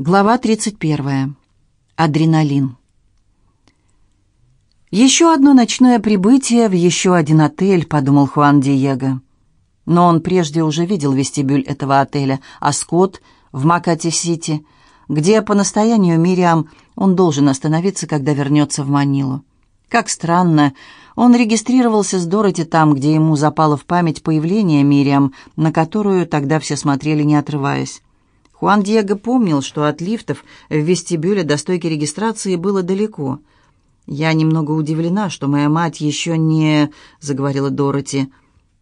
Глава 31. Адреналин. «Еще одно ночное прибытие в еще один отель», — подумал Хуан Диего. Но он прежде уже видел вестибюль этого отеля, а Скотт в Макати-Сити, где по настоянию Мириам он должен остановиться, когда вернется в Манилу. Как странно, он регистрировался с Дороти там, где ему запало в память появление Мириам, на которую тогда все смотрели, не отрываясь. Хуан Диего помнил, что от лифтов в вестибюле до стойки регистрации было далеко. «Я немного удивлена, что моя мать еще не...» — заговорила Дороти.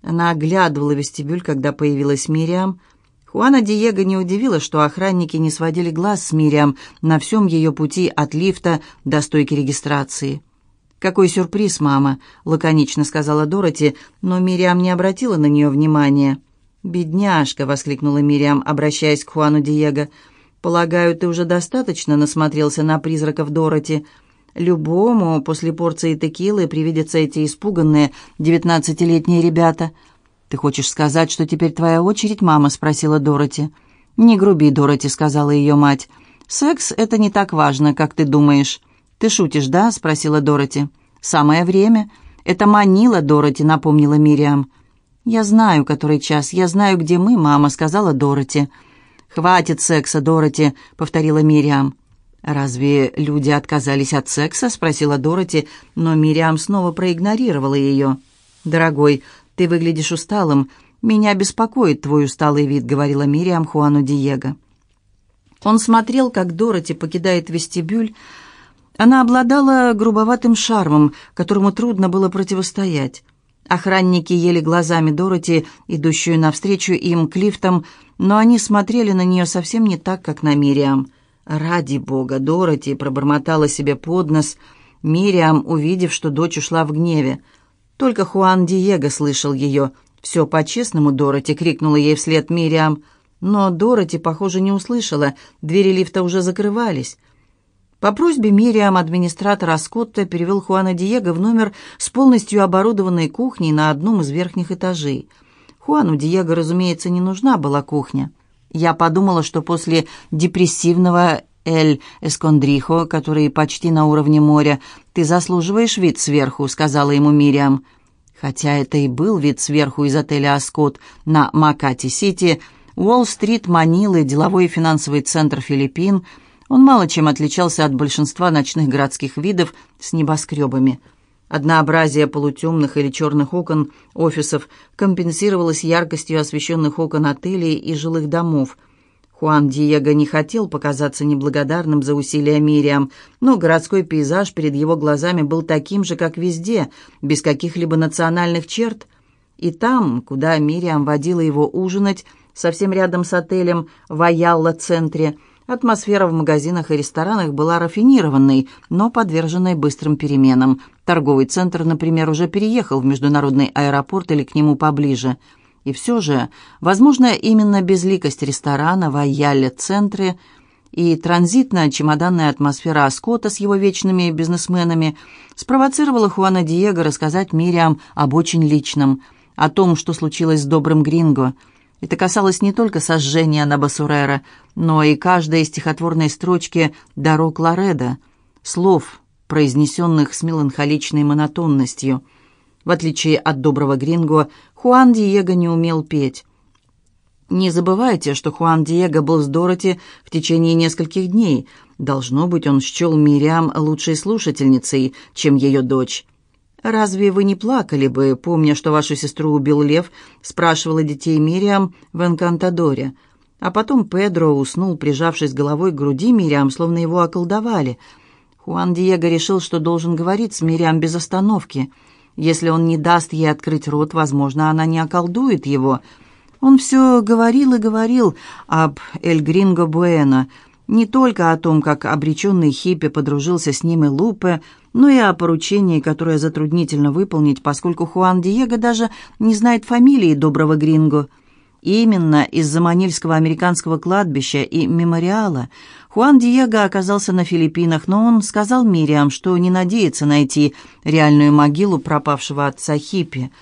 Она оглядывала вестибюль, когда появилась Мириам. Хуана Диего не удивило, что охранники не сводили глаз с Мириам на всем ее пути от лифта до стойки регистрации. «Какой сюрприз, мама!» — лаконично сказала Дороти, но Мириам не обратила на нее внимания. «Бедняжка!» — воскликнула Мириам, обращаясь к Хуану Диего. «Полагаю, ты уже достаточно насмотрелся на призраков Дороти. Любому после порции текилы привидятся эти испуганные девятнадцатилетние ребята». «Ты хочешь сказать, что теперь твоя очередь, мама?» — спросила Дороти. «Не груби, Дороти», — сказала ее мать. «Секс — это не так важно, как ты думаешь». «Ты шутишь, да?» — спросила Дороти. «Самое время. Это манила Дороти», — напомнила Мириам. «Я знаю, который час. Я знаю, где мы, мама», — сказала Дороти. «Хватит секса, Дороти», — повторила Мириам. «Разве люди отказались от секса?» — спросила Дороти, но Мириам снова проигнорировала ее. «Дорогой, ты выглядишь усталым. Меня беспокоит твой усталый вид», — говорила Мириам Хуану Диего. Он смотрел, как Дороти покидает вестибюль. Она обладала грубоватым шармом, которому трудно было противостоять. Охранники ели глазами Дороти, идущую навстречу им к лифтам, но они смотрели на нее совсем не так, как на Мириам. «Ради бога, Дороти!» — пробормотала себе под нос. Мириам, увидев, что дочь ушла в гневе. Только Хуан Диего слышал ее. «Все по-честному, Дороти!» — крикнула ей вслед Мириам. Но Дороти, похоже, не услышала. Двери лифта уже закрывались. По просьбе Мириам администратор Аскотта перевел Хуана Диего в номер с полностью оборудованной кухней на одном из верхних этажей. Хуану Диего, разумеется, не нужна была кухня. Я подумала, что после депрессивного Эль Эскондрихо, который почти на уровне моря, ты заслуживаешь вид сверху», — сказала ему Мириам. Хотя это и был вид сверху из отеля «Аскот» на Макати-Сити, Уолл-стрит, Манилы, деловой и финансовый центр Филиппин — он мало чем отличался от большинства ночных городских видов с небоскребами. Однообразие полутемных или черных окон офисов компенсировалось яркостью освещенных окон отелей и жилых домов. Хуан Диего не хотел показаться неблагодарным за усилия Мириам, но городской пейзаж перед его глазами был таким же, как везде, без каких-либо национальных черт. И там, куда Мириам водила его ужинать, совсем рядом с отелем в Аялла-центре – Атмосфера в магазинах и ресторанах была рафинированной, но подверженной быстрым переменам. Торговый центр, например, уже переехал в международный аэропорт или к нему поближе. И все же, возможно, именно безликость ресторана в Айяле-центре и транзитная чемоданная атмосфера Аскота с его вечными бизнесменами спровоцировала Хуана Диего рассказать Мириам об очень личном, о том, что случилось с добрым Гринго – это касалось не только сожжения на Басурера, но и каждой стихотворной строчки «Дорог Лореда», слов, произнесенных с меланхоличной монотонностью. В отличие от доброго Гринго, Хуан Диего не умел петь. Не забывайте, что Хуан Диего был с Дороти в течение нескольких дней. Должно быть, он счел Мириам лучшей слушательницей, чем ее дочь. «Разве вы не плакали бы, помня, что вашу сестру убил лев?» — спрашивала детей Мириам в Энкантадоре. А потом Педро уснул, прижавшись головой к груди Мириам, словно его околдовали. Хуан Диего решил, что должен говорить с Мириам без остановки. Если он не даст ей открыть рот, возможно, она не околдует его. Он все говорил и говорил об Эль Гринго Буэно, не только о том, как обреченный хиппи подружился с ним и Лупе, но и о поручении, которое затруднительно выполнить, поскольку Хуан Диего даже не знает фамилии доброго гринго. Именно из-за манильского американского кладбища и мемориала Хуан Диего оказался на Филиппинах, но он сказал Мириам, что не надеется найти реальную могилу пропавшего отца Хиппи.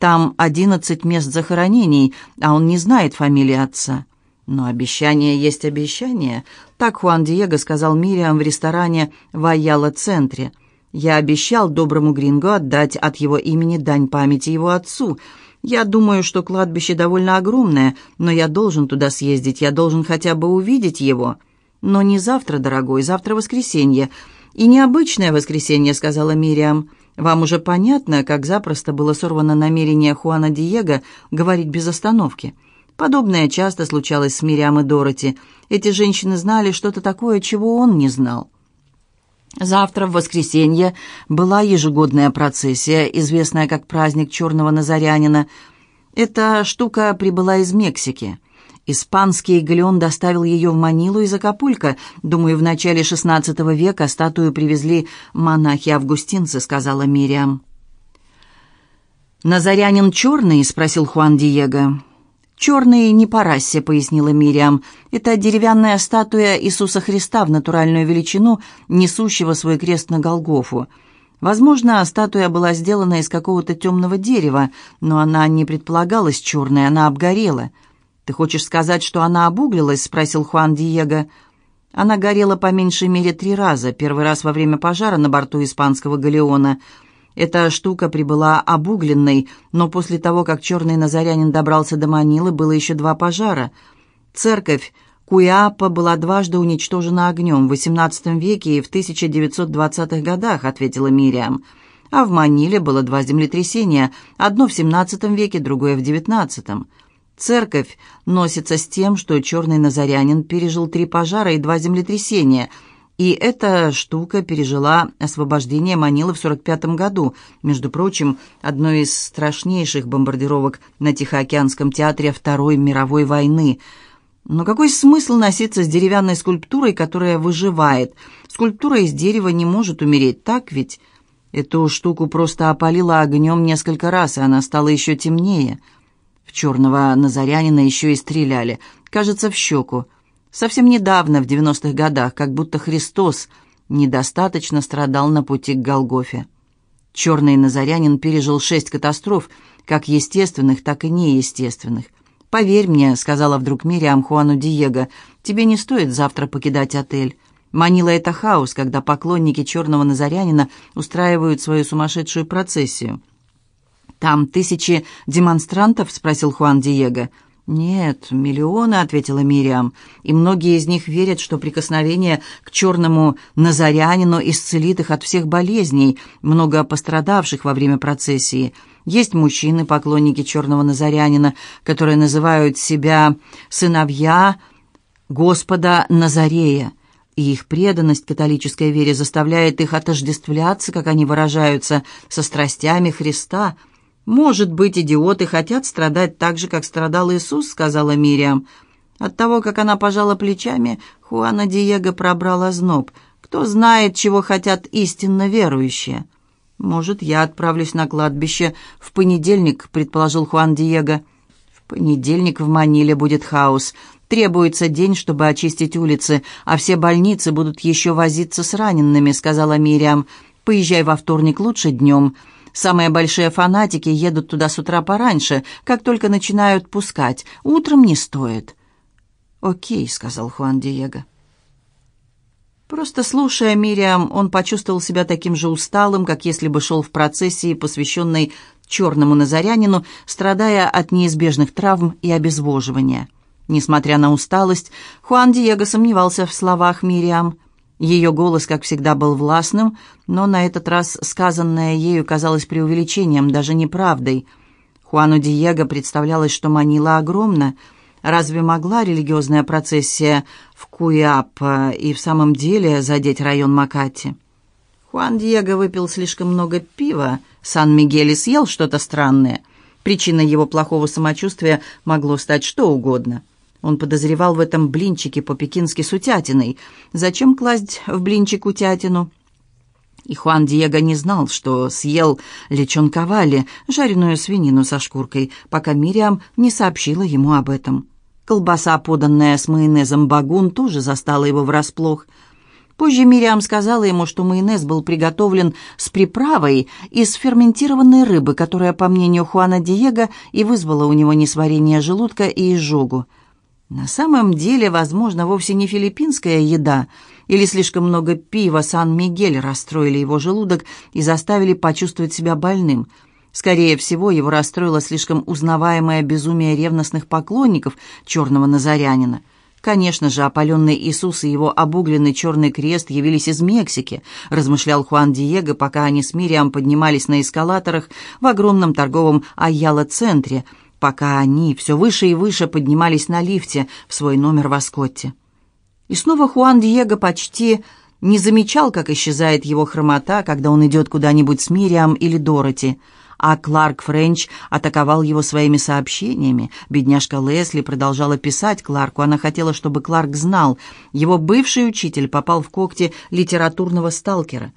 Там одиннадцать мест захоронений, а он не знает фамилии отца. Но обещание есть обещание. Так Хуан Диего сказал Мириам в ресторане в Айяла-центре. Я обещал доброму Гринго отдать от его имени дань памяти его отцу. Я думаю, что кладбище довольно огромное, но я должен туда съездить, я должен хотя бы увидеть его. Но не завтра, дорогой, завтра воскресенье. И необычное воскресенье, сказала Мириам. Вам уже понятно, как запросто было сорвано намерение Хуана Диего говорить без остановки. Подобное часто случалось с Мириам и Дороти. Эти женщины знали что-то такое, чего он не знал. Завтра, в воскресенье, была ежегодная процессия, известная как праздник Черного Назарянина. Эта штука прибыла из Мексики. Испанский галеон доставил ее в Манилу из Акапулько. Думаю, в начале XVI века статую привезли монахи-августинцы, сказала Мириам. «Назарянин черный?» — спросил Хуан Диего. «Черный не по расе», — пояснила Мириам. «Это деревянная статуя Иисуса Христа в натуральную величину, несущего свой крест на Голгофу. Возможно, статуя была сделана из какого-то темного дерева, но она не предполагалась черной, она обгорела». «Ты хочешь сказать, что она обуглилась?» — спросил Хуан Диего. Она горела по меньшей мере три раза. Первый раз во время пожара на борту испанского галеона — эта штука прибыла обугленной, но после того, как черный назарянин добрался до Манилы, было еще два пожара. Церковь Куяпа была дважды уничтожена огнем в XVIII веке и в 1920-х годах, ответила Мириам. А в Маниле было два землетрясения, одно в XVII веке, другое в XIX. Церковь носится с тем, что черный назарянин пережил три пожара и два землетрясения – и эта штука пережила освобождение Манилы в 45 году, между прочим, одной из страшнейших бомбардировок на Тихоокеанском театре Второй мировой войны. Но какой смысл носиться с деревянной скульптурой, которая выживает? Скульптура из дерева не может умереть, так ведь? Эту штуку просто опалило огнем несколько раз, и она стала еще темнее. В черного назарянина еще и стреляли, кажется, в щеку. Совсем недавно, в 90-х годах, как будто Христос недостаточно страдал на пути к Голгофе. Черный Назарянин пережил шесть катастроф, как естественных, так и неестественных. «Поверь мне», — сказала вдруг Мириам Хуану Диего, — «тебе не стоит завтра покидать отель». Манила это хаос, когда поклонники черного Назарянина устраивают свою сумасшедшую процессию. «Там тысячи демонстрантов?» — спросил Хуан Диего. «Нет, миллионы», — ответила Мириам, «и многие из них верят, что прикосновение к черному назарянину исцелит их от всех болезней, много пострадавших во время процессии. Есть мужчины, поклонники черного назарянина, которые называют себя «сыновья Господа Назарея», и их преданность католической вере заставляет их отождествляться, как они выражаются, со страстями Христа — «Может быть, идиоты хотят страдать так же, как страдал Иисус», — сказала Мириам. От того, как она пожала плечами, Хуана Диего пробрал озноб. «Кто знает, чего хотят истинно верующие?» «Может, я отправлюсь на кладбище в понедельник», — предположил Хуан Диего. «В понедельник в Маниле будет хаос. Требуется день, чтобы очистить улицы, а все больницы будут еще возиться с ранеными», — сказала Мириам. «Поезжай во вторник лучше днем». Самые большие фанатики едут туда с утра пораньше, как только начинают пускать. Утром не стоит». «Окей», — сказал Хуан Диего. Просто слушая Мириам, он почувствовал себя таким же усталым, как если бы шел в процессии, посвященной черному назарянину, страдая от неизбежных травм и обезвоживания. Несмотря на усталость, Хуан Диего сомневался в словах Мириам — ее голос, как всегда, был властным, но на этот раз сказанное ею казалось преувеличением, даже неправдой. Хуану Диего представлялось, что Манила огромна. Разве могла религиозная процессия в Куяп и в самом деле задеть район Макати? Хуан Диего выпил слишком много пива, Сан-Мигель съел что-то странное. Причиной его плохого самочувствия могло стать что угодно – он подозревал в этом блинчике по-пекински с утятиной. Зачем класть в блинчик утятину? И Хуан Диего не знал, что съел лечон ковали, жареную свинину со шкуркой, пока Мириам не сообщила ему об этом. Колбаса, поданная с майонезом багун, тоже застала его врасплох. Позже Мириам сказала ему, что майонез был приготовлен с приправой из ферментированной рыбы, которая, по мнению Хуана Диего, и вызвала у него несварение желудка и изжогу. На самом деле, возможно, вовсе не филиппинская еда или слишком много пива Сан-Мигель расстроили его желудок и заставили почувствовать себя больным. Скорее всего, его расстроило слишком узнаваемое безумие ревностных поклонников черного назарянина. Конечно же, опаленный Иисус и его обугленный черный крест явились из Мексики, размышлял Хуан Диего, пока они с Мириам поднимались на эскалаторах в огромном торговом Айяла-центре – пока они все выше и выше поднимались на лифте в свой номер в Аскотте. И снова Хуан Диего почти не замечал, как исчезает его хромота, когда он идет куда-нибудь с Мириам или Дороти, а Кларк Френч атаковал его своими сообщениями. Бедняжка Лесли продолжала писать Кларку. Она хотела, чтобы Кларк знал. Его бывший учитель попал в когти литературного сталкера.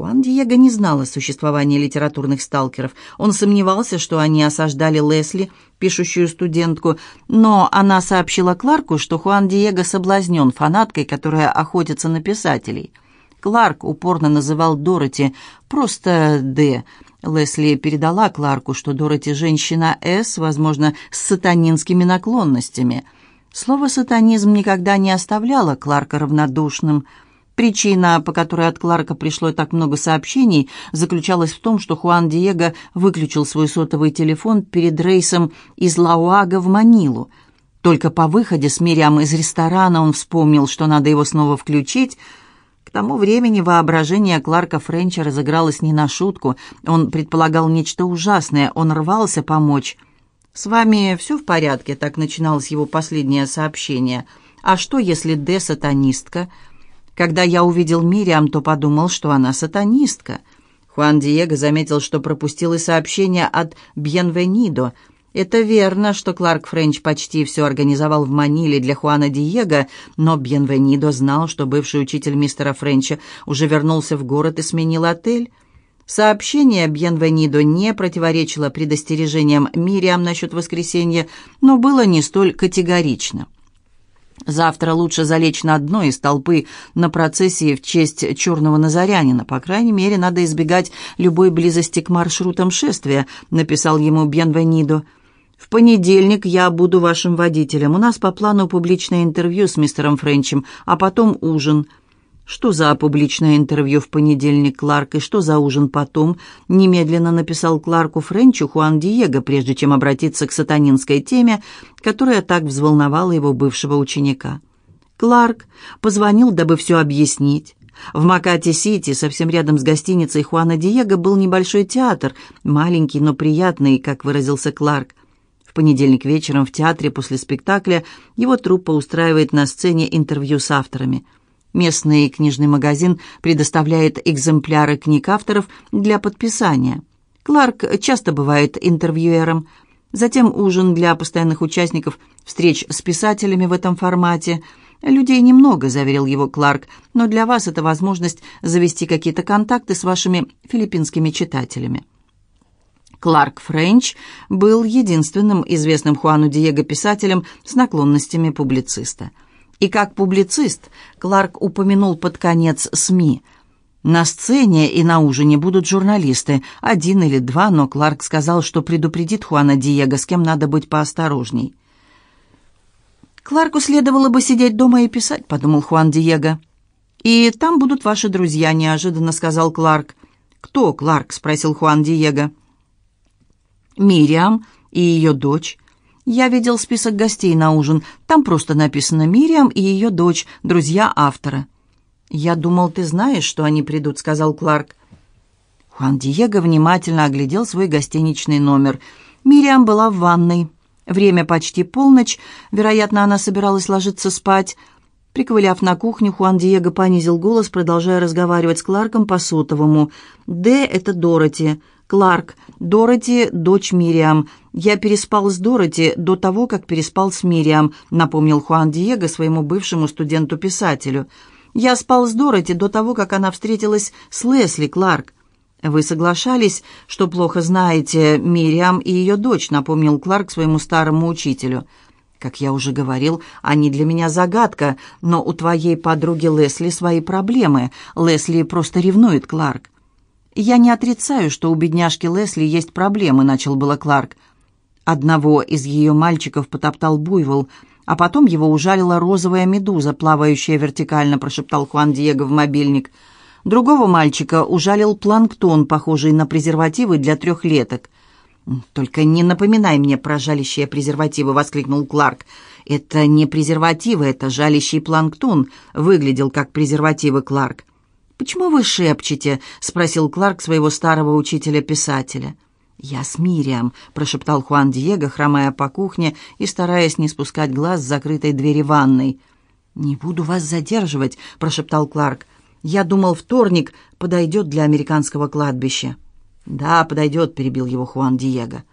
Хуан Диего не знал о существовании литературных сталкеров. Он сомневался, что они осаждали Лесли, пишущую студентку, но она сообщила Кларку, что Хуан Диего соблазнен фанаткой, которая охотится на писателей. Кларк упорно называл Дороти просто «Д». Лесли передала Кларку, что Дороти – женщина «С», возможно, с сатанинскими наклонностями. Слово «сатанизм» никогда не оставляло Кларка равнодушным – Причина, по которой от Кларка пришло так много сообщений, заключалась в том, что Хуан Диего выключил свой сотовый телефон перед рейсом из Лауага в Манилу. Только по выходе с Мириам из ресторана он вспомнил, что надо его снова включить. К тому времени воображение Кларка Френча разыгралось не на шутку. Он предполагал нечто ужасное, он рвался помочь. «С вами все в порядке?» — так начиналось его последнее сообщение. «А что, если Д — сатанистка?» Когда я увидел Мириам, то подумал, что она сатанистка. Хуан Диего заметил, что пропустил и сообщение от Бьенвенидо. Это верно, что Кларк Френч почти все организовал в Маниле для Хуана Диего, но Бьенвенидо знал, что бывший учитель мистера Френча уже вернулся в город и сменил отель. Сообщение Бьенвенидо не противоречило предостережениям Мириам насчет воскресенья, но было не столь категорично. Завтра лучше залечь на дно из толпы на процессии в честь черного назарянина. По крайней мере, надо избегать любой близости к маршрутам шествия», — написал ему Бьенвенидо. «В понедельник я буду вашим водителем. У нас по плану публичное интервью с мистером Френчем, а потом ужин». «Что за публичное интервью в понедельник, Кларк, и что за ужин потом?» Немедленно написал Кларку Френчу Хуан Диего, прежде чем обратиться к сатанинской теме, которая так взволновала его бывшего ученика. Кларк позвонил, дабы все объяснить. В Макате-Сити, совсем рядом с гостиницей Хуана Диего, был небольшой театр, маленький, но приятный, как выразился Кларк. В понедельник вечером в театре после спектакля его труппа устраивает на сцене интервью с авторами – Местный книжный магазин предоставляет экземпляры книг авторов для подписания. Кларк часто бывает интервьюером. Затем ужин для постоянных участников встреч с писателями в этом формате. «Людей немного», — заверил его Кларк, «но для вас это возможность завести какие-то контакты с вашими филиппинскими читателями». Кларк Френч был единственным известным Хуану Диего писателем с наклонностями публициста — и как публицист Кларк упомянул под конец СМИ. На сцене и на ужине будут журналисты, один или два, но Кларк сказал, что предупредит Хуана Диего, с кем надо быть поосторожней. «Кларку следовало бы сидеть дома и писать», — подумал Хуан Диего. «И там будут ваши друзья», — неожиданно сказал Кларк. «Кто Кларк?» — спросил Хуан Диего. «Мириам и ее дочь. Я видел список гостей на ужин. Там просто написано «Мириам и ее дочь, друзья автора». «Я думал, ты знаешь, что они придут», — сказал Кларк. Хуан Диего внимательно оглядел свой гостиничный номер. Мириам была в ванной. Время почти полночь. Вероятно, она собиралась ложиться спать. Приковыляв на кухню, Хуан Диего понизил голос, продолжая разговаривать с Кларком по сотовому. «Д — это Дороти. Кларк. Дороти — дочь Мириам. «Я переспал с Дороти до того, как переспал с Мириам», напомнил Хуан Диего своему бывшему студенту-писателю. «Я спал с Дороти до того, как она встретилась с Лесли Кларк». «Вы соглашались, что плохо знаете Мириам и ее дочь», напомнил Кларк своему старому учителю. «Как я уже говорил, они для меня загадка, но у твоей подруги Лесли свои проблемы. Лесли просто ревнует Кларк». «Я не отрицаю, что у бедняжки Лесли есть проблемы», — начал было Кларк. Одного из ее мальчиков потоптал буйвол, а потом его ужалила розовая медуза, плавающая вертикально», — прошептал Хуан Диего в мобильник. Другого мальчика ужалил планктон, похожий на презервативы для трехлеток. «Только не напоминай мне про жалящие презервативы», — воскликнул Кларк. «Это не презервативы, это жалящий планктон», — выглядел как презервативы Кларк. «Почему вы шепчете?» — спросил Кларк своего старого учителя-писателя. «Я с Мириам», — прошептал Хуан Диего, хромая по кухне и стараясь не спускать глаз с закрытой двери ванной. «Не буду вас задерживать», — прошептал Кларк. «Я думал, вторник подойдет для американского кладбища». «Да, подойдет», — перебил его Хуан Диего.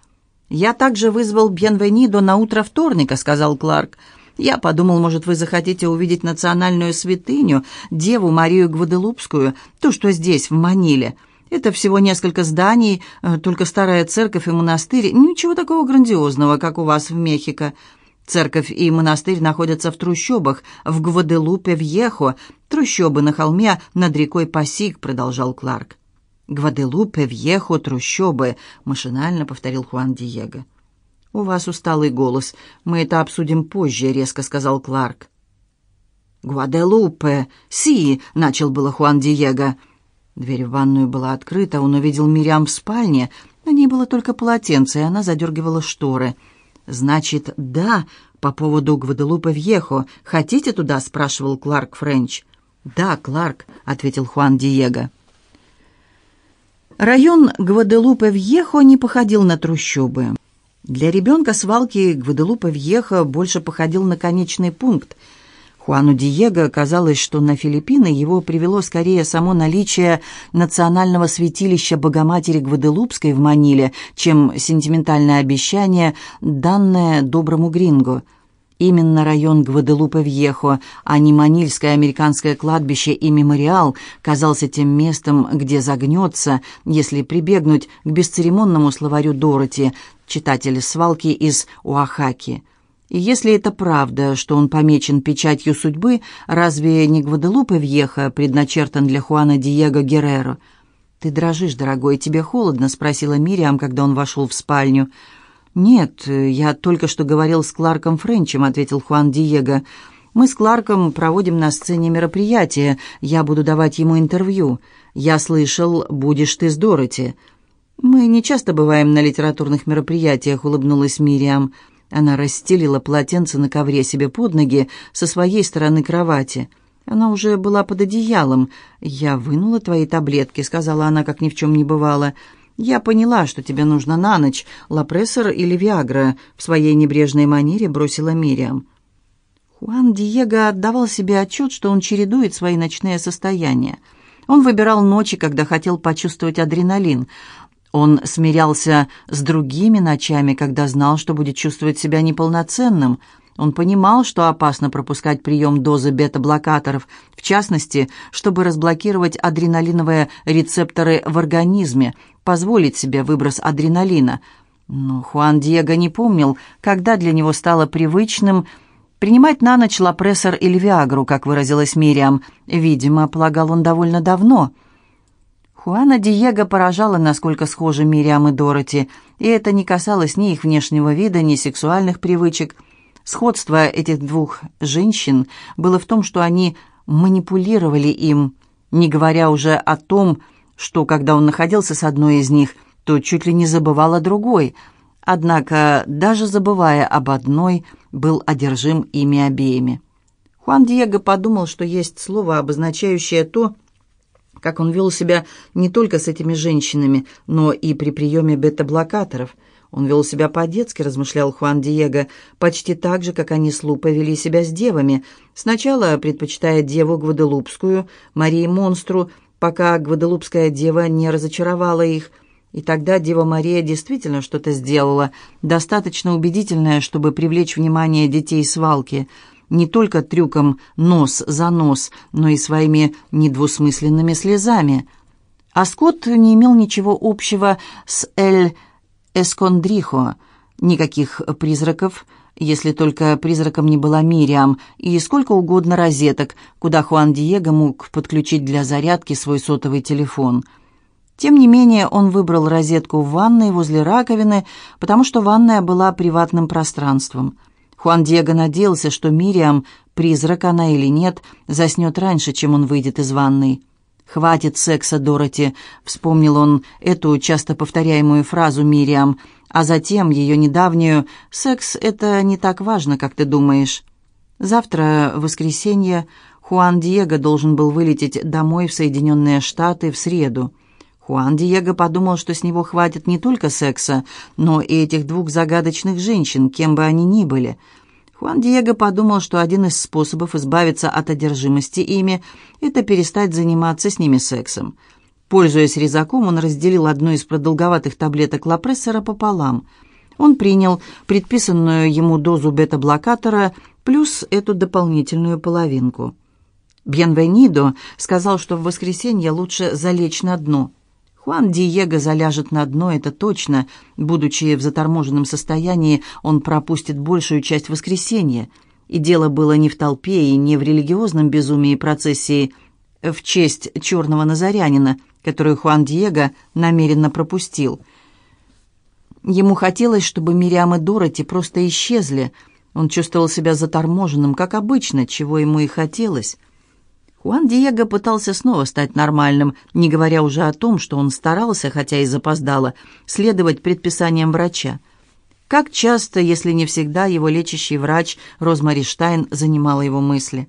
«Я также вызвал Бьенвенидо на утро вторника», — сказал Кларк. Я подумал, может, вы захотите увидеть национальную святыню, Деву Марию Гваделупскую, то, что здесь, в Маниле. Это всего несколько зданий, э, только старая церковь и монастырь. Ничего такого грандиозного, как у вас в Мехико. Церковь и монастырь находятся в трущобах, в Гваделупе-Вьехо. Трущобы на холме над рекой Пасик, продолжал Кларк. «Гваделупе-Вьехо, трущобы», — машинально повторил Хуан Диего. «У вас усталый голос. Мы это обсудим позже», — резко сказал Кларк. «Гваделупе! Си!» — начал было Хуан Диего. Дверь в ванную была открыта, он увидел Мириам в спальне. На ней было только полотенце, и она задергивала шторы. «Значит, да, по поводу Гваделупе Вьехо. Хотите туда?» — спрашивал Кларк Френч. «Да, Кларк», — ответил Хуан Диего. Район Гваделупе Вьехо не походил на трущобы. Для ребенка свалки Гваделупа-Вьеха больше походил на конечный пункт. Хуану Диего казалось, что на Филиппины его привело скорее само наличие национального святилища Богоматери Гваделупской в Маниле, чем сентиментальное обещание, данное доброму гринго – Именно район Гваделупе-Вьехо, а не Манильское американское кладбище и мемориал, казался тем местом, где загнется, если прибегнуть к бесцеремонному словарю Дороти, читателя свалки из Уахаки. И если это правда, что он помечен печатью судьбы, разве не Гваделупе-Вьехо предначертан для Хуана Диего Герреро? «Ты дрожишь, дорогой, тебе холодно?» — спросила Мириам, когда он вошел в спальню. «Нет, я только что говорил с Кларком Френчем», — ответил Хуан Диего. «Мы с Кларком проводим на сцене мероприятие. Я буду давать ему интервью. Я слышал, будешь ты с Дороти». «Мы не часто бываем на литературных мероприятиях», — улыбнулась Мириам. Она расстелила полотенце на ковре себе под ноги со своей стороны кровати. Она уже была под одеялом. «Я вынула твои таблетки», — сказала она, как ни в чем не бывало. «Я поняла, что тебе нужно на ночь, лапрессор или виагра», — в своей небрежной манере бросила Мириам. Хуан Диего отдавал себе отчет, что он чередует свои ночные состояния. Он выбирал ночи, когда хотел почувствовать адреналин. Он смирялся с другими ночами, когда знал, что будет чувствовать себя неполноценным — он понимал, что опасно пропускать прием дозы бета-блокаторов, в частности, чтобы разблокировать адреналиновые рецепторы в организме, позволить себе выброс адреналина. Но Хуан Диего не помнил, когда для него стало привычным принимать на ночь лапрессор или виагру, как выразилась Мириам. Видимо, полагал он довольно давно. Хуана Диего поражала, насколько схожи Мириам и Дороти, и это не касалось ни их внешнего вида, ни сексуальных привычек – Сходство этих двух женщин было в том, что они манипулировали им, не говоря уже о том, что, когда он находился с одной из них, то чуть ли не забывал о другой. Однако, даже забывая об одной, был одержим ими обеими. Хуан Диего подумал, что есть слово, обозначающее то, как он вел себя не только с этими женщинами, но и при приеме бета-блокаторов – он вел себя по-детски, размышлял Хуан Диего, почти так же, как они с Лупой вели себя с девами. Сначала предпочитая деву Гваделупскую, Марии Монстру, пока Гваделупская дева не разочаровала их. И тогда Дева Мария действительно что-то сделала, достаточно убедительное, чтобы привлечь внимание детей свалки, не только трюком нос за нос, но и своими недвусмысленными слезами. А Скотт не имел ничего общего с Эль Эскондрихо. Никаких призраков, если только призраком не была Мириам, и сколько угодно розеток, куда Хуан Диего мог подключить для зарядки свой сотовый телефон. Тем не менее, он выбрал розетку в ванной возле раковины, потому что ванная была приватным пространством. Хуан Диего надеялся, что Мириам, призрак она или нет, заснет раньше, чем он выйдет из ванной. «Хватит секса, Дороти», — вспомнил он эту часто повторяемую фразу Мириам, а затем ее недавнюю «Секс — это не так важно, как ты думаешь». Завтра, воскресенье, Хуан Диего должен был вылететь домой в Соединенные Штаты в среду. Хуан Диего подумал, что с него хватит не только секса, но и этих двух загадочных женщин, кем бы они ни были — Хуан Диего подумал, что один из способов избавиться от одержимости ими – это перестать заниматься с ними сексом. Пользуясь резаком, он разделил одну из продолговатых таблеток лапрессора пополам. Он принял предписанную ему дозу бета-блокатора плюс эту дополнительную половинку. Бьенвенидо сказал, что в воскресенье лучше залечь на дно – Хуан Диего заляжет на дно, это точно. Будучи в заторможенном состоянии, он пропустит большую часть воскресенья. И дело было не в толпе и не в религиозном безумии процессии в честь черного назарянина, которую Хуан Диего намеренно пропустил. Ему хотелось, чтобы Мириам и Дороти просто исчезли. Он чувствовал себя заторможенным, как обычно, чего ему и хотелось. Хуан Диего пытался снова стать нормальным, не говоря уже о том, что он старался, хотя и запоздало, следовать предписаниям врача. Как часто, если не всегда, его лечащий врач Розмари Штайн занимала его мысли.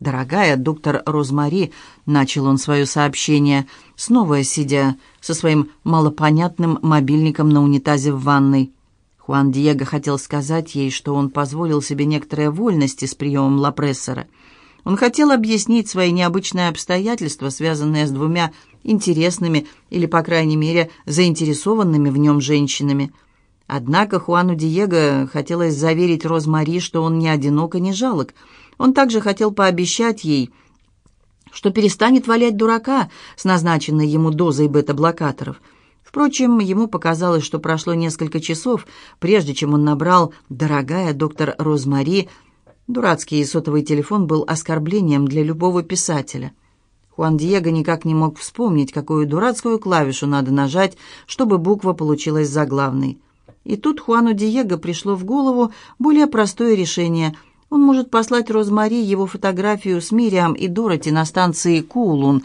«Дорогая доктор Розмари», — начал он свое сообщение, снова сидя со своим малопонятным мобильником на унитазе в ванной. Хуан Диего хотел сказать ей, что он позволил себе некоторые вольности с приемом лапрессора — он хотел объяснить свои необычные обстоятельства, связанные с двумя интересными или, по крайней мере, заинтересованными в нем женщинами. Однако Хуану Диего хотелось заверить Розмари, что он не одинок и не жалок. Он также хотел пообещать ей, что перестанет валять дурака с назначенной ему дозой бета-блокаторов. Впрочем, ему показалось, что прошло несколько часов, прежде чем он набрал «Дорогая доктор Розмари», Дурацкий сотовый телефон был оскорблением для любого писателя. Хуан Диего никак не мог вспомнить, какую дурацкую клавишу надо нажать, чтобы буква получилась заглавной. И тут Хуану Диего пришло в голову более простое решение. Он может послать Розмари его фотографию с Мириам и Дороти на станции Кулун.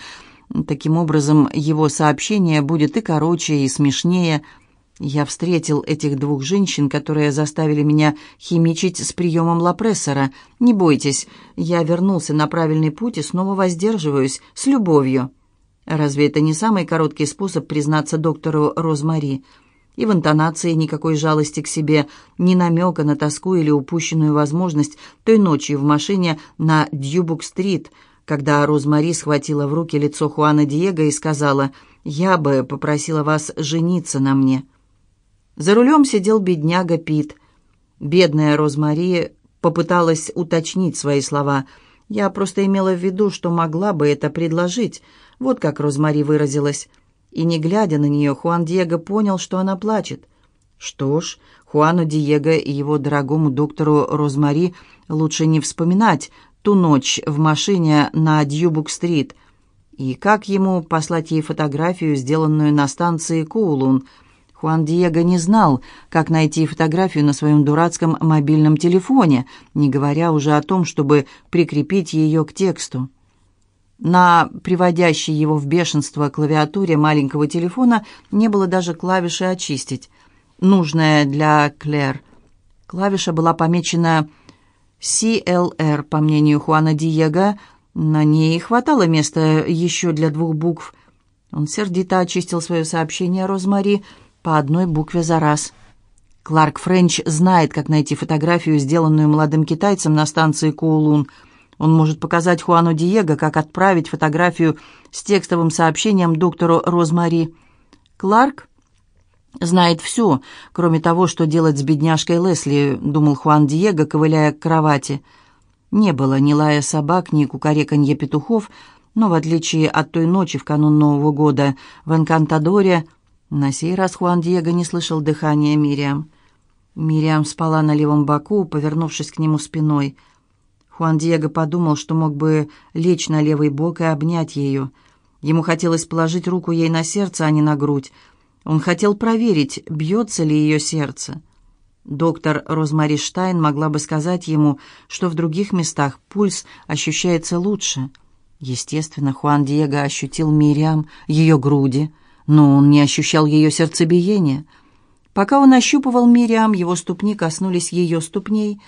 Таким образом, его сообщение будет и короче, и смешнее – я встретил этих двух женщин, которые заставили меня химичить с приемом лапрессора. Не бойтесь, я вернулся на правильный путь и снова воздерживаюсь, с любовью. Разве это не самый короткий способ признаться доктору Розмари? И в интонации никакой жалости к себе, ни намека на тоску или упущенную возможность той ночью в машине на Дьюбук-стрит, когда Розмари схватила в руки лицо Хуана Диего и сказала «Я бы попросила вас жениться на мне». За рулем сидел бедняга Пит. Бедная Розмари попыталась уточнить свои слова. «Я просто имела в виду, что могла бы это предложить». Вот как Розмари выразилась. И не глядя на нее, Хуан Диего понял, что она плачет. Что ж, Хуану Диего и его дорогому доктору Розмари лучше не вспоминать ту ночь в машине на Дьюбук-стрит. И как ему послать ей фотографию, сделанную на станции Коулун – Хуан Диего не знал, как найти фотографию на своем дурацком мобильном телефоне, не говоря уже о том, чтобы прикрепить ее к тексту. На приводящей его в бешенство клавиатуре маленького телефона не было даже клавиши «Очистить», нужная для Клэр. Клавиша была помечена CLR, по мнению Хуана Диего. На ней хватало места еще для двух букв. Он сердито очистил свое сообщение Розмари – по одной букве за раз. Кларк Френч знает, как найти фотографию, сделанную молодым китайцем на станции Коулун. Он может показать Хуану Диего, как отправить фотографию с текстовым сообщением доктору Розмари. Кларк знает все, кроме того, что делать с бедняжкой Лесли, думал Хуан Диего, ковыляя к кровати. Не было ни лая собак, ни кукареканье петухов, но в отличие от той ночи в канун Нового года в Энкантадоре – на сей раз Хуан Диего не слышал дыхания Мириам. Мириам спала на левом боку, повернувшись к нему спиной. Хуан Диего подумал, что мог бы лечь на левый бок и обнять ее. Ему хотелось положить руку ей на сердце, а не на грудь. Он хотел проверить, бьется ли ее сердце. Доктор Розмари Штайн могла бы сказать ему, что в других местах пульс ощущается лучше. Естественно, Хуан Диего ощутил Мириам, ее груди, но он не ощущал ее сердцебиения. Пока он ощупывал Мириам, его ступни коснулись ее ступней.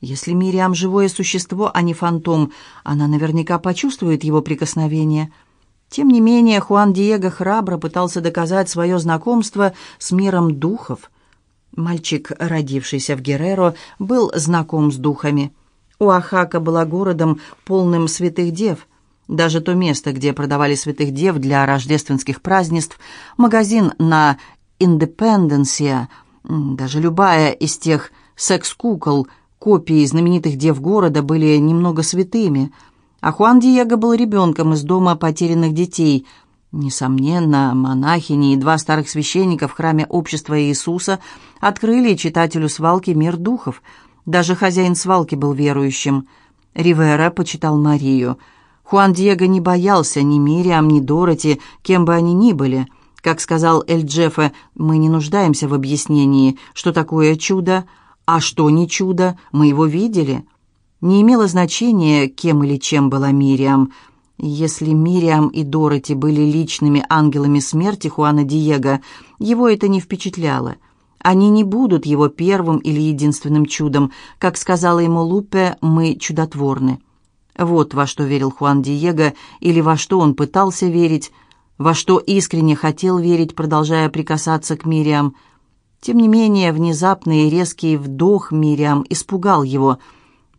Если Мириам живое существо, а не фантом, она наверняка почувствует его прикосновение. Тем не менее, Хуан Диего храбро пытался доказать свое знакомство с миром духов. Мальчик, родившийся в Герреро, был знаком с духами. Уахака была городом, полным святых дев – даже то место, где продавали святых дев для рождественских празднеств, магазин на Индепенденсия, даже любая из тех секс-кукол, копии знаменитых дев города были немного святыми, а Хуан Диего был ребенком из дома потерянных детей. Несомненно, монахини и два старых священника в храме общества Иисуса открыли читателю свалки мир духов. Даже хозяин свалки был верующим. Ривера почитал Марию – Хуан Диего не боялся ни Мириам, ни Дороти, кем бы они ни были. Как сказал Эль Джеффе, мы не нуждаемся в объяснении, что такое чудо, а что не чудо, мы его видели. Не имело значения, кем или чем была Мириам. Если Мириам и Дороти были личными ангелами смерти Хуана Диего, его это не впечатляло. Они не будут его первым или единственным чудом. Как сказала ему Лупе, мы чудотворны. Вот во что верил Хуан Диего, или во что он пытался верить, во что искренне хотел верить, продолжая прикасаться к Мириам. Тем не менее, внезапный и резкий вдох Мириам испугал его.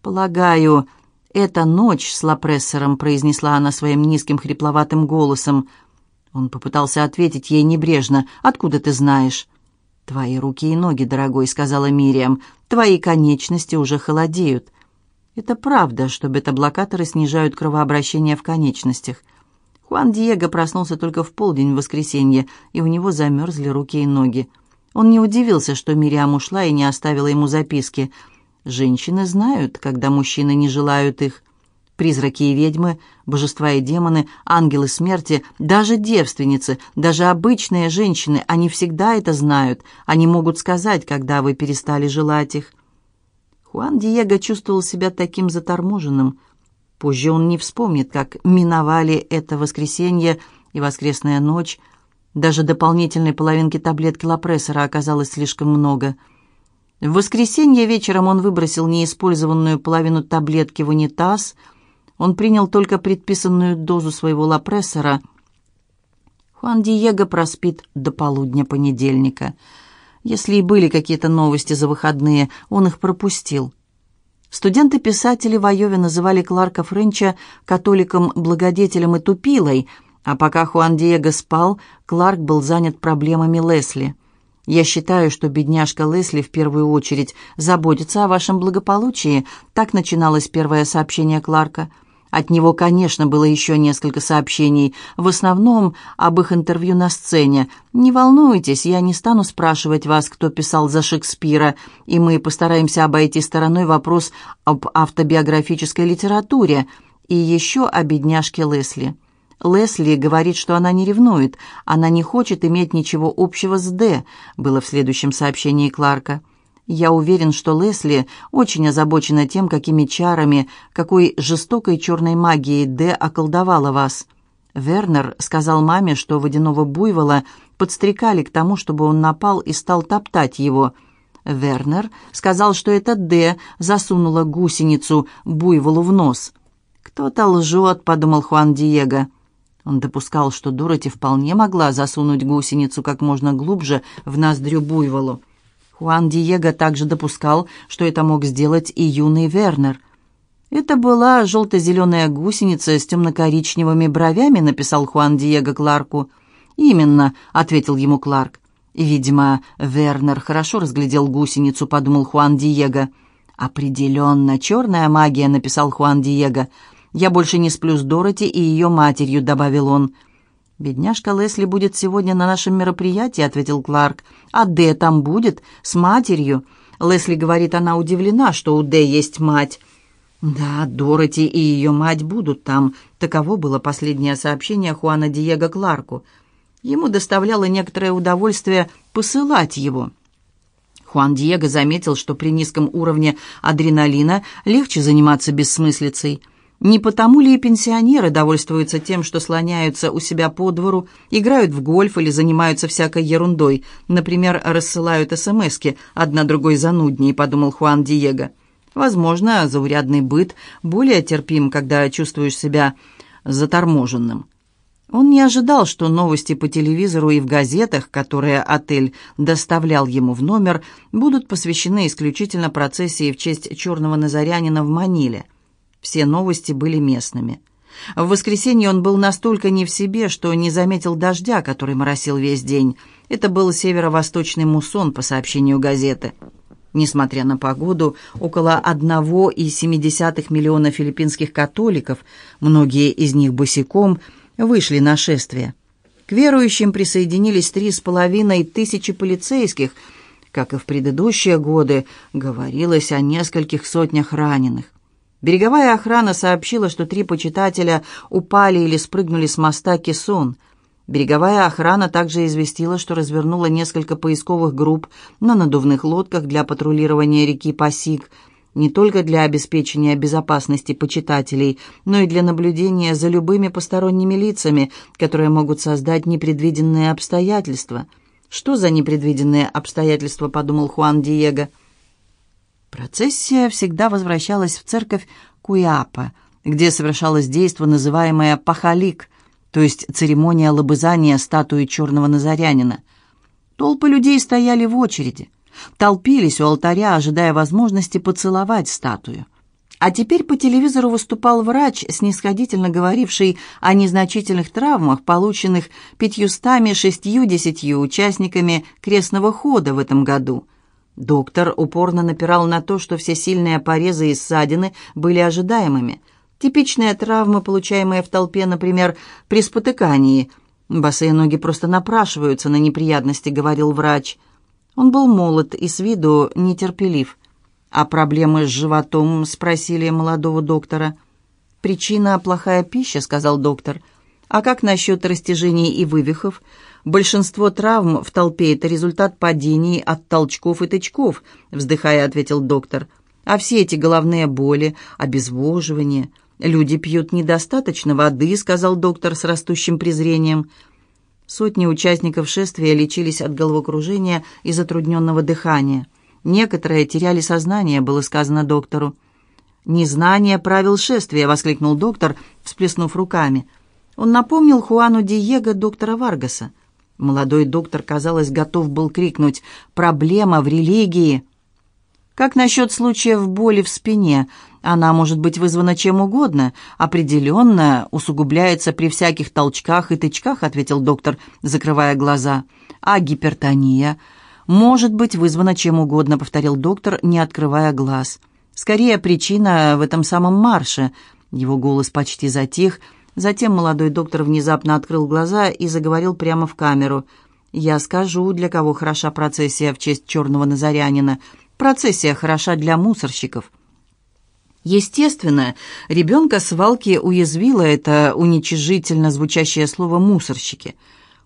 «Полагаю, это ночь с Лапрессором», — произнесла она своим низким хрипловатым голосом. Он попытался ответить ей небрежно. «Откуда ты знаешь?» «Твои руки и ноги, дорогой», — сказала Мириам. «Твои конечности уже холодеют. Это правда, что бета-блокаторы снижают кровообращение в конечностях. Хуан Диего проснулся только в полдень в воскресенье, и у него замерзли руки и ноги. Он не удивился, что Мириам ушла и не оставила ему записки. Женщины знают, когда мужчины не желают их. Призраки и ведьмы, божества и демоны, ангелы смерти, даже девственницы, даже обычные женщины, они всегда это знают. Они могут сказать, когда вы перестали желать их. Хуан Диего чувствовал себя таким заторможенным. Позже он не вспомнит, как миновали это воскресенье и воскресная ночь. Даже дополнительной половинки таблетки лапрессора оказалось слишком много. В воскресенье вечером он выбросил неиспользованную половину таблетки в унитаз. Он принял только предписанную дозу своего лапрессора. Хуан Диего проспит до полудня понедельника — если и были какие-то новости за выходные, он их пропустил. Студенты-писатели в Айове называли Кларка Френча католиком-благодетелем и тупилой, а пока Хуан Диего спал, Кларк был занят проблемами Лесли. «Я считаю, что бедняжка Лесли в первую очередь заботится о вашем благополучии», так начиналось первое сообщение Кларка – от него, конечно, было еще несколько сообщений, в основном об их интервью на сцене. «Не волнуйтесь, я не стану спрашивать вас, кто писал за Шекспира, и мы постараемся обойти стороной вопрос об автобиографической литературе и еще о бедняжке Лесли». Лесли говорит, что она не ревнует, она не хочет иметь ничего общего с Д, было в следующем сообщении Кларка. Я уверен, что Лесли очень озабочена тем, какими чарами, какой жестокой черной магией Д околдовала вас. Вернер сказал маме, что водяного буйвола подстрекали к тому, чтобы он напал и стал топтать его. Вернер сказал, что это Д засунула гусеницу буйволу в нос. «Кто-то лжет», — подумал Хуан Диего. Он допускал, что Дороти вполне могла засунуть гусеницу как можно глубже в ноздрю буйволу. Хуан Диего также допускал, что это мог сделать и юный Вернер. «Это была желто-зеленая гусеница с темно-коричневыми бровями», — написал Хуан Диего Кларку. «Именно», — ответил ему Кларк. «Видимо, Вернер хорошо разглядел гусеницу», — подумал Хуан Диего. «Определенно, черная магия», — написал Хуан Диего. «Я больше не сплю с Дороти и ее матерью», — добавил он. «Бедняжка Лесли будет сегодня на нашем мероприятии», — ответил Кларк. «А Дэ там будет, с матерью». Лесли говорит, она удивлена, что у Дэ есть мать. «Да, Дороти и ее мать будут там», — таково было последнее сообщение Хуана Диего Кларку. Ему доставляло некоторое удовольствие посылать его. Хуан Диего заметил, что при низком уровне адреналина легче заниматься бессмыслицей. Не потому ли и пенсионеры довольствуются тем, что слоняются у себя по двору, играют в гольф или занимаются всякой ерундой, например, рассылают СМСки, одна другой зануднее, подумал Хуан Диего. Возможно, заурядный быт более терпим, когда чувствуешь себя заторможенным. Он не ожидал, что новости по телевизору и в газетах, которые отель доставлял ему в номер, будут посвящены исключительно процессии в честь черного назарянина в Маниле. Все новости были местными. В воскресенье он был настолько не в себе, что не заметил дождя, который моросил весь день. Это был северо-восточный муссон, по сообщению газеты. Несмотря на погоду, около 1,7 миллиона филиппинских католиков, многие из них босиком, вышли на шествие. К верующим присоединились три с половиной тысячи полицейских. Как и в предыдущие годы, говорилось о нескольких сотнях раненых. Береговая охрана сообщила, что три почитателя упали или спрыгнули с моста Кесон – Береговая охрана также известила, что развернула несколько поисковых групп на надувных лодках для патрулирования реки Пасик, не только для обеспечения безопасности почитателей, но и для наблюдения за любыми посторонними лицами, которые могут создать непредвиденные обстоятельства. «Что за непредвиденные обстоятельства?» – подумал Хуан Диего. Процессия всегда возвращалась в церковь Куяпа, где совершалось действо, называемое «пахалик», то есть церемония лобызания статуи черного назарянина. Толпы людей стояли в очереди, толпились у алтаря, ожидая возможности поцеловать статую. А теперь по телевизору выступал врач, снисходительно говоривший о незначительных травмах, полученных пятьюстами шестью-десятью участниками крестного хода в этом году. Доктор упорно напирал на то, что все сильные порезы и ссадины были ожидаемыми – Типичная травма, получаемая в толпе, например, при спотыкании. «Босые ноги просто напрашиваются на неприятности», — говорил врач. Он был молод и с виду нетерпелив. «А проблемы с животом?» — спросили молодого доктора. «Причина — плохая пища», — сказал доктор. «А как насчет растяжений и вывихов? Большинство травм в толпе — это результат падений от толчков и тычков», — вздыхая, ответил доктор. «А все эти головные боли, обезвоживание...» «Люди пьют недостаточно воды», — сказал доктор с растущим презрением. Сотни участников шествия лечились от головокружения и затрудненного дыхания. Некоторые теряли сознание, было сказано доктору. «Незнание правил шествия!» — воскликнул доктор, всплеснув руками. Он напомнил Хуану Диего доктора Варгаса. Молодой доктор, казалось, готов был крикнуть «Проблема в религии!» «Как насчет случаев боли в спине?» Она может быть вызвана чем угодно, определенно усугубляется при всяких толчках и тычках, ответил доктор, закрывая глаза. А гипертония может быть вызвана чем угодно, повторил доктор, не открывая глаз. Скорее причина в этом самом марше. Его голос почти затих. Затем молодой доктор внезапно открыл глаза и заговорил прямо в камеру. «Я скажу, для кого хороша процессия в честь черного назарянина. Процессия хороша для мусорщиков». Естественно, ребенка свалки уязвило это уничижительно звучащее слово «мусорщики».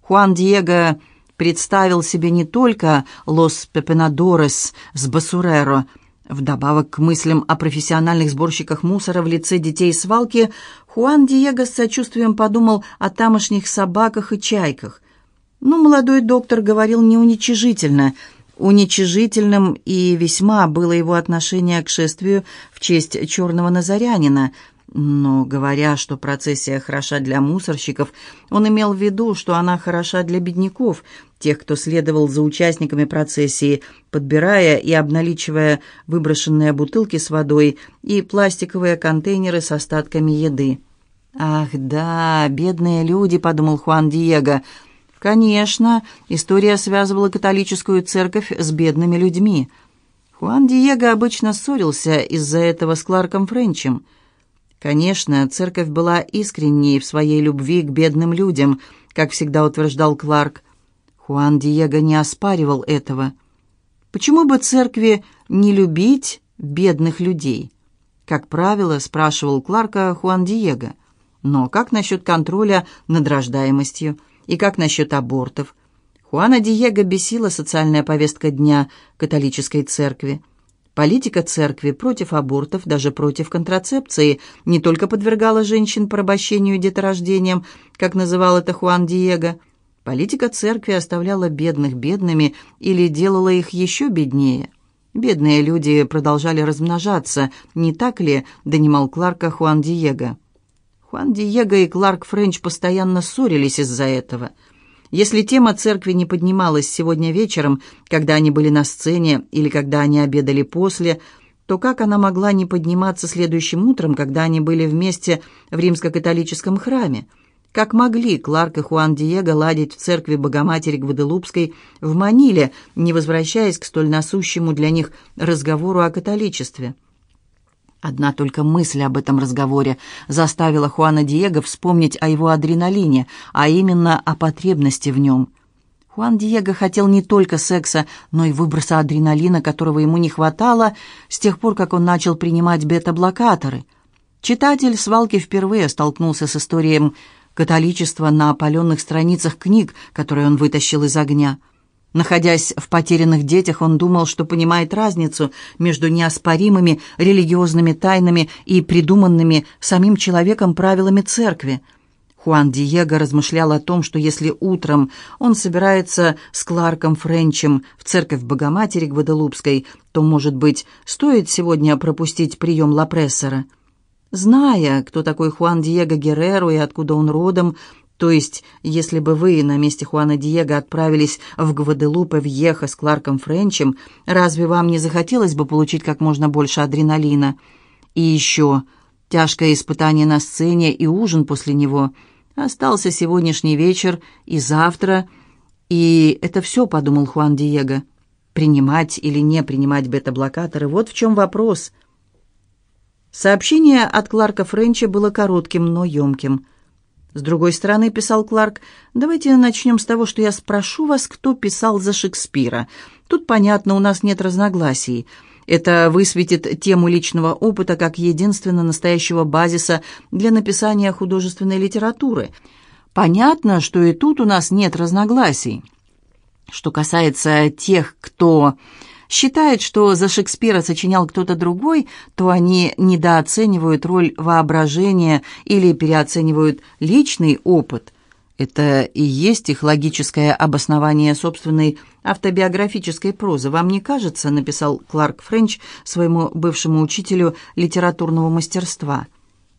Хуан Диего представил себе не только «Лос Пепенадорес» с Басуреро, Вдобавок к мыслям о профессиональных сборщиках мусора в лице детей свалки, Хуан Диего с сочувствием подумал о тамошних собаках и чайках. Но молодой доктор говорил не уничижительно – Уничижительным и весьма было его отношение к шествию в честь черного назарянина, но, говоря, что процессия хороша для мусорщиков, он имел в виду, что она хороша для бедняков, тех, кто следовал за участниками процессии, подбирая и обналичивая выброшенные бутылки с водой и пластиковые контейнеры с остатками еды. «Ах да, бедные люди», — подумал Хуан Диего, — Конечно, история связывала католическую церковь с бедными людьми. Хуан Диего обычно ссорился из-за этого с Кларком Френчем. Конечно, церковь была искренней в своей любви к бедным людям, как всегда утверждал Кларк. Хуан Диего не оспаривал этого. Почему бы церкви не любить бедных людей? Как правило, спрашивал Кларка Хуан Диего. Но как насчет контроля над рождаемостью? И как насчет абортов? Хуана Диего бесила социальная повестка дня католической церкви. Политика церкви против абортов, даже против контрацепции, не только подвергала женщин порабощению деторождением, как называл это Хуан Диего. Политика церкви оставляла бедных бедными или делала их еще беднее. Бедные люди продолжали размножаться, не так ли, донимал Кларка Хуан Диего. Хуан Диего и Кларк Френч постоянно ссорились из-за этого – если тема церкви не поднималась сегодня вечером, когда они были на сцене или когда они обедали после, то как она могла не подниматься следующим утром, когда они были вместе в римско-католическом храме? Как могли Кларк и Хуан Диего ладить в церкви Богоматери Гваделупской в Маниле, не возвращаясь к столь насущему для них разговору о католичестве? Одна только мысль об этом разговоре заставила Хуана Диего вспомнить о его адреналине, а именно о потребности в нем. Хуан Диего хотел не только секса, но и выброса адреналина, которого ему не хватало с тех пор, как он начал принимать бета-блокаторы. Читатель свалки впервые столкнулся с историей католичества на опаленных страницах книг, которые он вытащил из огня – Находясь в потерянных детях, он думал, что понимает разницу между неоспоримыми религиозными тайнами и придуманными самим человеком правилами церкви. Хуан Диего размышлял о том, что если утром он собирается с Кларком Френчем в церковь Богоматери Гваделупской, то, может быть, стоит сегодня пропустить прием Лапрессора. Зная, кто такой Хуан Диего Герреро и откуда он родом, то есть, если бы вы на месте Хуана Диего отправились в Гваделупе в Ехо с Кларком Френчем, разве вам не захотелось бы получить как можно больше адреналина? И еще тяжкое испытание на сцене и ужин после него. Остался сегодняшний вечер и завтра. И это все, подумал Хуан Диего. Принимать или не принимать бета-блокаторы, вот в чем вопрос. Сообщение от Кларка Френча было коротким, но емким – с другой стороны, писал Кларк, давайте начнем с того, что я спрошу вас, кто писал за Шекспира. Тут, понятно, у нас нет разногласий. Это высветит тему личного опыта как единственно настоящего базиса для написания художественной литературы. Понятно, что и тут у нас нет разногласий. Что касается тех, кто считает, что за Шекспира сочинял кто-то другой, то они недооценивают роль воображения или переоценивают личный опыт. Это и есть их логическое обоснование собственной автобиографической прозы. «Вам не кажется?» — написал Кларк Френч своему бывшему учителю литературного мастерства.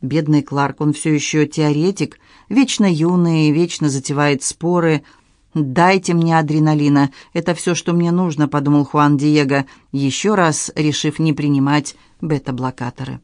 Бедный Кларк, он все еще теоретик, вечно юный, вечно затевает споры — «Дайте мне адреналина. Это все, что мне нужно», — подумал Хуан Диего, еще раз решив не принимать бета-блокаторы.